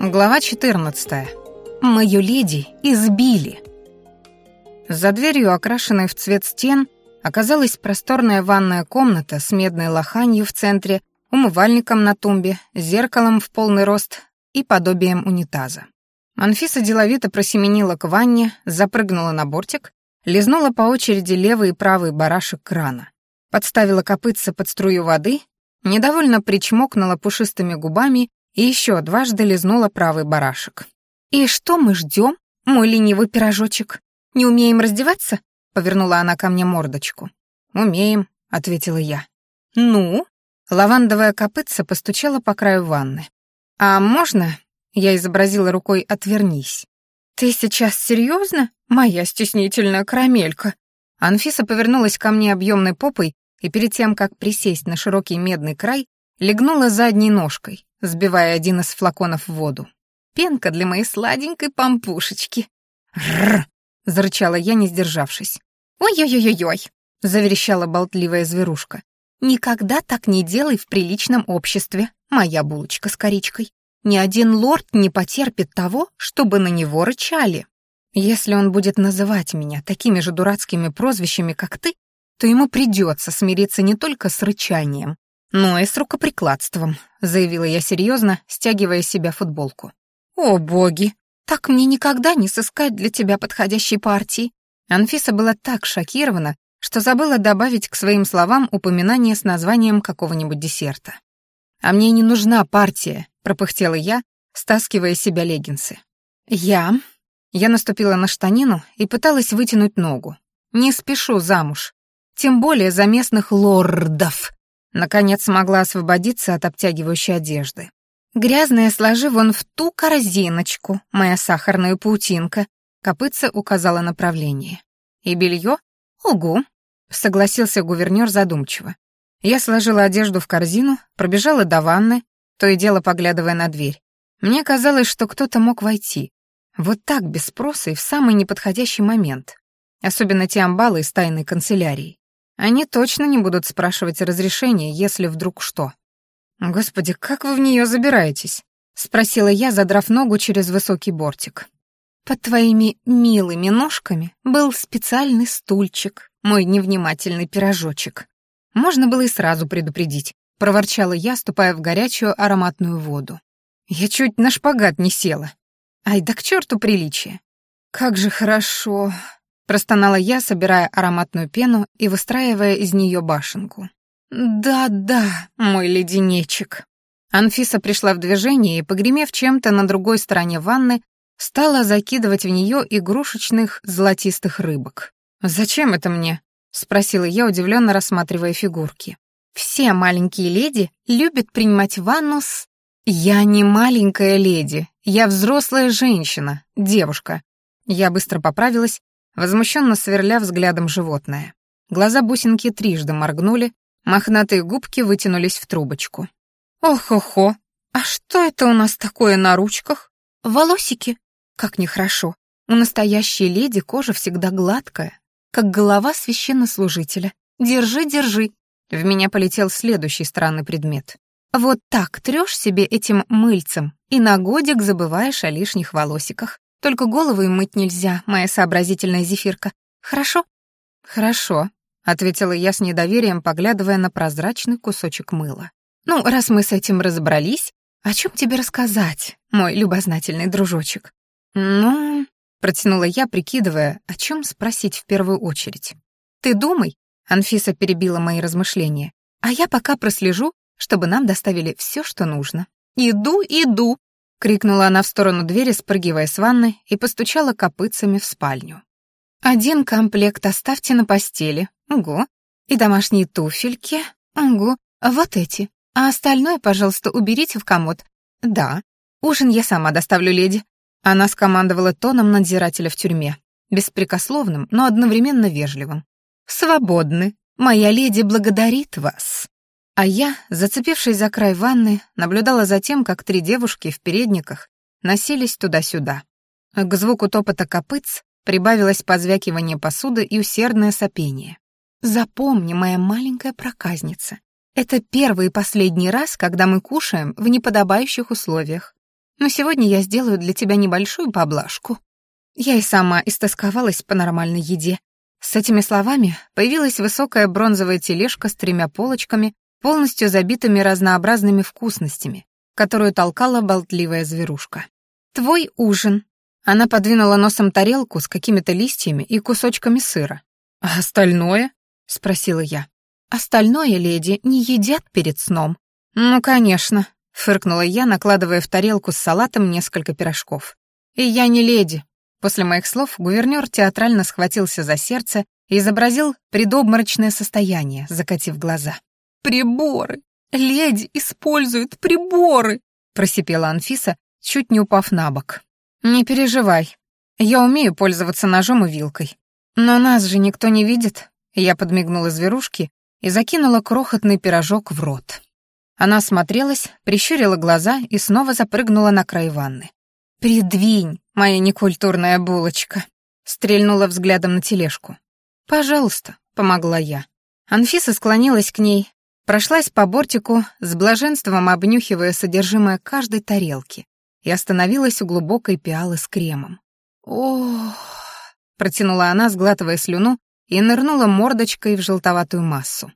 Глава 14. Мою леди избили. За дверью, окрашенной в цвет стен, оказалась просторная ванная комната с медной лоханью в центре, умывальником на тумбе, зеркалом в полный рост и подобием унитаза. Анфиса деловито просеменила к ванне, запрыгнула на бортик, лизнула по очереди левый и правый барашек крана, подставила копытца под струю воды, недовольно причмокнула пушистыми губами и еще дважды лизнула правый барашек. «И что мы ждем, мой ленивый пирожочек? Не умеем раздеваться?» — повернула она ко мне мордочку. «Умеем», — ответила я. «Ну?» — лавандовая копытца постучала по краю ванны. «А можно?» — я изобразила рукой «отвернись». «Ты сейчас серьезно, моя стеснительная карамелька?» Анфиса повернулась ко мне объемной попой и перед тем, как присесть на широкий медный край, легнула задней ножкой, сбивая один из флаконов в воду. «Пенка для моей сладенькой пампушечки!» «Рррр!» — зарычала я, не сдержавшись. «Ой-ой-ой-ой!» — заверещала болтливая зверушка. «Никогда так не делай в приличном обществе, моя булочка с коричкой. Ни один лорд не потерпит того, чтобы на него рычали. Если он будет называть меня такими же дурацкими прозвищами, как ты, то ему придется смириться не только с рычанием, но и с рукоприкладством», — заявила я серьезно, стягивая с себя футболку. «О, боги! Так мне никогда не сыскать для тебя подходящей партии!» Анфиса была так шокирована, что забыла добавить к своим словам упоминание с названием какого-нибудь десерта. «А мне не нужна партия», — пропыхтела я, стаскивая с себя леггинсы. «Я...» Я наступила на штанину и пыталась вытянуть ногу. «Не спешу замуж. Тем более за местных лордов», Наконец смогла освободиться от обтягивающей одежды. «Грязная сложи вон в ту корзиночку, моя сахарная паутинка», копытца указала направление. «И белье? Угу», — согласился гувернер задумчиво. Я сложила одежду в корзину, пробежала до ванны, то и дело поглядывая на дверь. Мне казалось, что кто-то мог войти. Вот так, без спроса и в самый неподходящий момент. Особенно те амбалы из тайной канцелярии. Они точно не будут спрашивать разрешения, если вдруг что. «Господи, как вы в нее забираетесь?» — спросила я, задрав ногу через высокий бортик. «Под твоими милыми ножками был специальный стульчик, мой невнимательный пирожочек. Можно было и сразу предупредить», — проворчала я, ступая в горячую ароматную воду. Я чуть на шпагат не села. Ай, да к черту приличие. «Как же хорошо!» Простонала я, собирая ароматную пену и выстраивая из нее башенку. «Да-да, мой леденечек». Анфиса пришла в движение и, погремев чем-то на другой стороне ванны, стала закидывать в нее игрушечных золотистых рыбок. «Зачем это мне?» — спросила я, удивленно рассматривая фигурки. «Все маленькие леди любят принимать ванну с...» «Я не маленькая леди, я взрослая женщина, девушка». Я быстро поправилась возмущенно сверля взглядом животное. Глаза бусинки трижды моргнули, мохнатые губки вытянулись в трубочку. «Ох-охо! А что это у нас такое на ручках? Волосики? Как нехорошо. У настоящей леди кожа всегда гладкая, как голова священнослужителя. Держи, держи!» В меня полетел следующий странный предмет. Вот так трёшь себе этим мыльцем и на годик забываешь о лишних волосиках. Только голову им мыть нельзя, моя сообразительная зефирка. Хорошо?» «Хорошо», — ответила я с недоверием, поглядывая на прозрачный кусочек мыла. «Ну, раз мы с этим разобрались, о чем тебе рассказать, мой любознательный дружочек?» «Ну...» — протянула я, прикидывая, о чем спросить в первую очередь. «Ты думай», — Анфиса перебила мои размышления, «а я пока прослежу, чтобы нам доставили все, что нужно. Иду, иду!» — крикнула она в сторону двери, спрыгивая с ванны, и постучала копытцами в спальню. «Один комплект оставьте на постели. Угу. И домашние туфельки. Угу. Вот эти. А остальное, пожалуйста, уберите в комод. Да. Ужин я сама доставлю, леди». Она скомандовала тоном надзирателя в тюрьме. Беспрекословным, но одновременно вежливым. «Свободны. Моя леди благодарит вас». А я, зацепившись за край ванны, наблюдала за тем, как три девушки в передниках носились туда-сюда. К звуку топота копытц прибавилось позвякивание посуды и усердное сопение. «Запомни, моя маленькая проказница, это первый и последний раз, когда мы кушаем в неподобающих условиях. но сегодня я сделаю для тебя небольшую поблажку. Я и сама истосковалась по нормальной еде. С этими словами появилась высокая бронзовая тележка с тремя полочками, полностью забитыми разнообразными вкусностями, которую толкала болтливая зверушка. «Твой ужин». Она подвинула носом тарелку с какими-то листьями и кусочками сыра. «А остальное?» — спросила я. «Остальное, леди, не едят перед сном». «Ну, конечно», — фыркнула я, накладывая в тарелку с салатом несколько пирожков. «И я не леди, После моих слов гувернёр театрально схватился за сердце и изобразил предобморочное состояние, закатив глаза. «Приборы! Леди использует приборы!» просипела Анфиса, чуть не упав на бок. «Не переживай, я умею пользоваться ножом и вилкой. Но нас же никто не видит». Я подмигнула зверушке и закинула крохотный пирожок в рот. Она смотрелась, прищурила глаза и снова запрыгнула на край ванны. «Придвинь, моя некультурная булочка», — стрельнула взглядом на тележку. «Пожалуйста», — помогла я. Анфиса склонилась к ней, прошлась по бортику, с блаженством обнюхивая содержимое каждой тарелки, и остановилась у глубокой пиалы с кремом. «Ох!» — протянула она, сглатывая слюну, и нырнула мордочкой в желтоватую массу.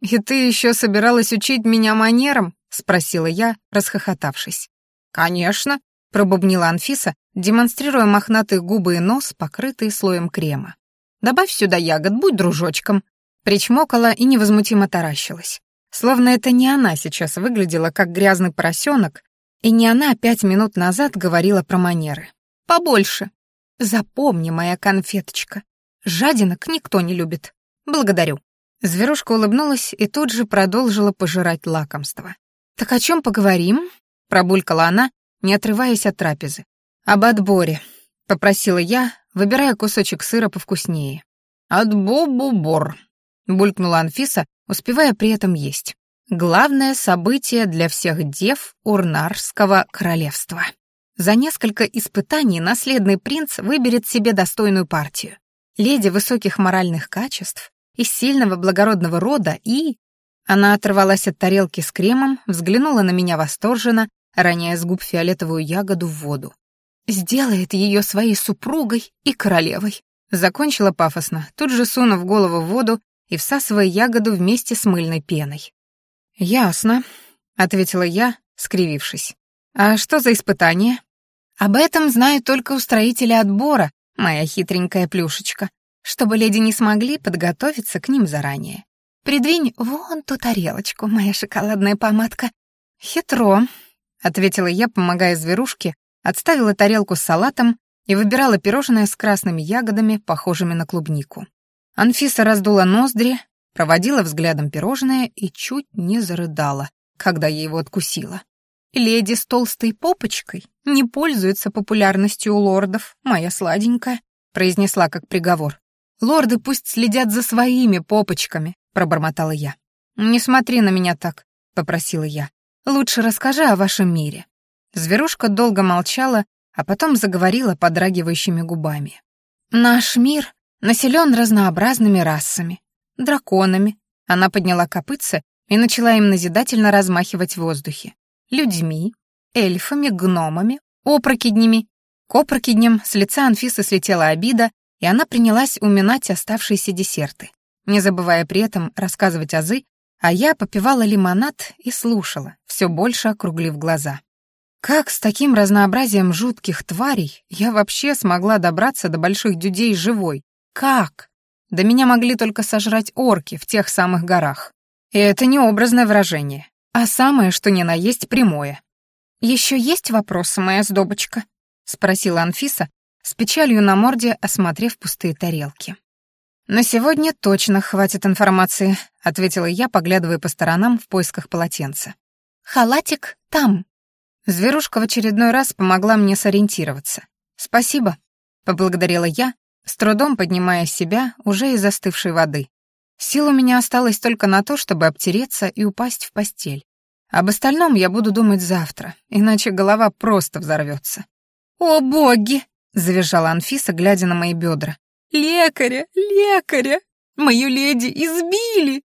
«И ты еще собиралась учить меня манерам?» — спросила я, расхохотавшись. «Конечно», пробубнила Анфиса, демонстрируя мохнатые губы и нос, покрытые слоем крема. «Добавь сюда ягод, будь дружочком», причмокала и невозмутимо таращилась. Словно это не она сейчас выглядела как грязный поросенок, и не она пять минут назад говорила про манеры. «Побольше. Запомни, моя конфеточка. Жадинок никто не любит. Благодарю». Зверушка улыбнулась и тут же продолжила пожирать лакомство. «Так о чем поговорим?» — пробулькала она, не отрываясь от трапезы. «Об отборе», — попросила я, выбирая кусочек сыра повкуснее. «Отбо-бу-бор», — булькнула Анфиса, успевая при этом есть. «Главное событие для всех дев Урнарского королевства. За несколько испытаний наследный принц выберет себе достойную партию. Леди высоких моральных качеств, из сильного благородного рода и...» Она оторвалась от тарелки с кремом, взглянула на меня восторженно роняя с губ фиолетовую ягоду в воду. «Сделает ее своей супругой и королевой», — закончила пафосно, тут же сунув голову в воду и всасывая ягоду вместе с мыльной пеной. «Ясно», — ответила я, скривившись. «А что за испытание?» «Об этом знают только устроители отбора, моя хитренькая плюшечка, чтобы леди не смогли подготовиться к ним заранее. Придвинь вон ту тарелочку, моя шоколадная помадка. Хитро, ответила я, помогая зверушке, отставила тарелку с салатом и выбирала пирожное с красными ягодами, похожими на клубнику. Анфиса раздула ноздри, проводила взглядом пирожное и чуть не зарыдала, когда я его откусила. «Леди с толстой попочкой не пользуется популярностью у лордов, моя сладенькая», произнесла как приговор. «Лорды пусть следят за своими попочками», пробормотала я. «Не смотри на меня так», — попросила я. Лучше расскажи о вашем мире». Зверушка долго молчала, а потом заговорила подрагивающими губами. «Наш мир населен разнообразными расами. Драконами». Она подняла копытце и начала им назидательно размахивать в воздухе. «Людьми, эльфами, гномами, опрокиднями». К опрокидням с лица Анфисы слетела обида, и она принялась уминать оставшиеся десерты, не забывая при этом рассказывать азы а я попивала лимонад и слушала, все больше округлив глаза. Как с таким разнообразием жутких тварей я вообще смогла добраться до больших дюдей живой? Как? Да меня могли только сожрать орки в тех самых горах. И это не образное выражение, а самое, что ни на есть, прямое. «Еще есть вопросы, моя сдобочка?» — спросила Анфиса, с печалью на морде, осмотрев пустые тарелки. «На сегодня точно хватит информации», — ответила я, поглядывая по сторонам в поисках полотенца. «Халатик там». Зверушка в очередной раз помогла мне сориентироваться. «Спасибо», — поблагодарила я, с трудом поднимая себя уже из застывшей воды. Сил у меня осталось только на то, чтобы обтереться и упасть в постель. Об остальном я буду думать завтра, иначе голова просто взорвется. «О, боги!» — завизжала Анфиса, глядя на мои бедра. «Лекаря! Лекаря! Мою леди избили!»